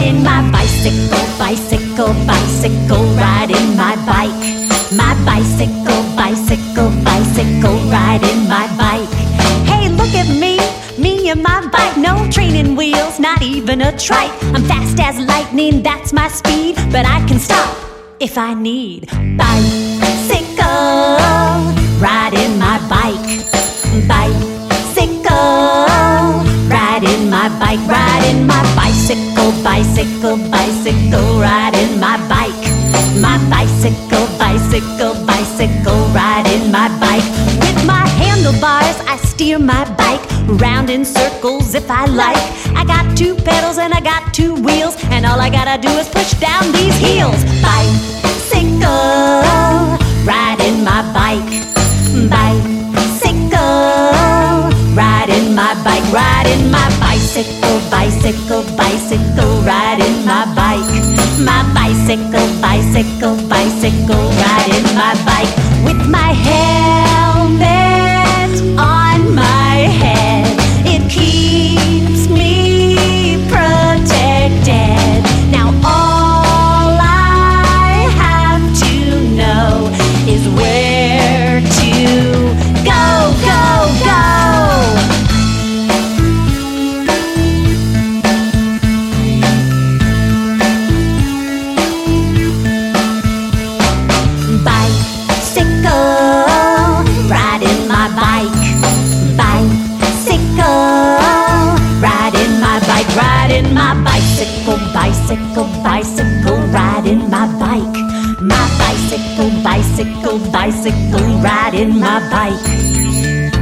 riding my bicycle, bicycle, bicycle, riding my bike. My bicycle, bicycle, bicycle, riding my bike. Hey, look at me, me and my bike. No training wheels, not even a trike. I'm fast as lightning, that's my speed, but I can stop if I need. Bicycle, riding. Bike, riding my bicycle, bicycle, bicycle, riding my bike. My bicycle, bicycle, bicycle, riding my bike. With my handlebars, I steer my bike round in circles if I like. I got two pedals and I got two wheels, and all I gotta do is push down these heels. Bicycle, riding my bicycle, bicycle, bicycle, riding my bike. My bicycle, bicycle, bicycle, riding my bike with my helmet my bicycle, bicycle, bicycle, riding my bike. My bicycle, bicycle, bicycle, riding my bike.